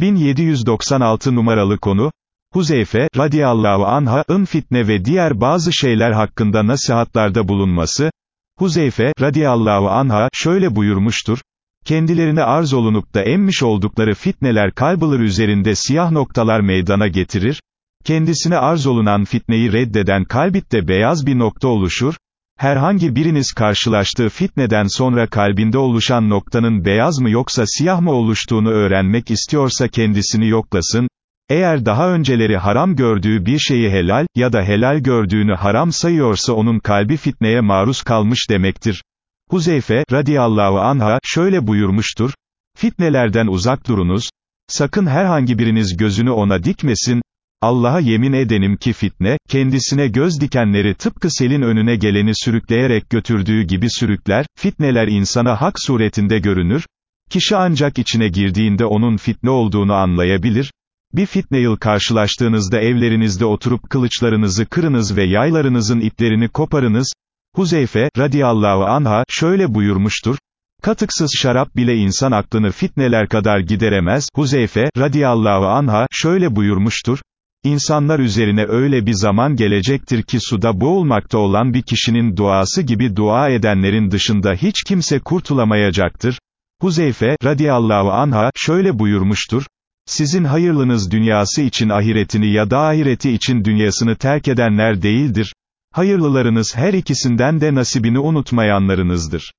1796 numaralı konu, Huzeyfe, radiyallahu anha'ın fitne ve diğer bazı şeyler hakkında nasihatlarda bulunması, Huzeyfe, radiyallahu anha, şöyle buyurmuştur, kendilerine arz olunup da emmiş oldukları fitneler kalbılır üzerinde siyah noktalar meydana getirir, kendisine arz olunan fitneyi reddeden kalbitte beyaz bir nokta oluşur, herhangi biriniz karşılaştığı fitneden sonra kalbinde oluşan noktanın beyaz mı yoksa siyah mı oluştuğunu öğrenmek istiyorsa kendisini yoklasın, eğer daha önceleri haram gördüğü bir şeyi helal, ya da helal gördüğünü haram sayıyorsa onun kalbi fitneye maruz kalmış demektir. Huzeyfe, radiyallahu anha, şöyle buyurmuştur, fitnelerden uzak durunuz, sakın herhangi biriniz gözünü ona dikmesin, Allah'a yemin edenim ki fitne, kendisine göz dikenleri tıpkı selin önüne geleni sürükleyerek götürdüğü gibi sürükler, fitneler insana hak suretinde görünür, kişi ancak içine girdiğinde onun fitne olduğunu anlayabilir, bir fitne yıl karşılaştığınızda evlerinizde oturup kılıçlarınızı kırınız ve yaylarınızın iplerini koparınız, Huzeyfe, radiyallahu anha, şöyle buyurmuştur, Katıksız şarap bile insan aklını fitneler kadar gideremez, Huzeyfe, radiyallahu anha, şöyle buyurmuştur, İnsanlar üzerine öyle bir zaman gelecektir ki suda boğulmakta olan bir kişinin duası gibi dua edenlerin dışında hiç kimse kurtulamayacaktır. Huzeyfe, radiyallahu anha, şöyle buyurmuştur, sizin hayırlınız dünyası için ahiretini ya da ahireti için dünyasını terk edenler değildir. Hayırlılarınız her ikisinden de nasibini unutmayanlarınızdır.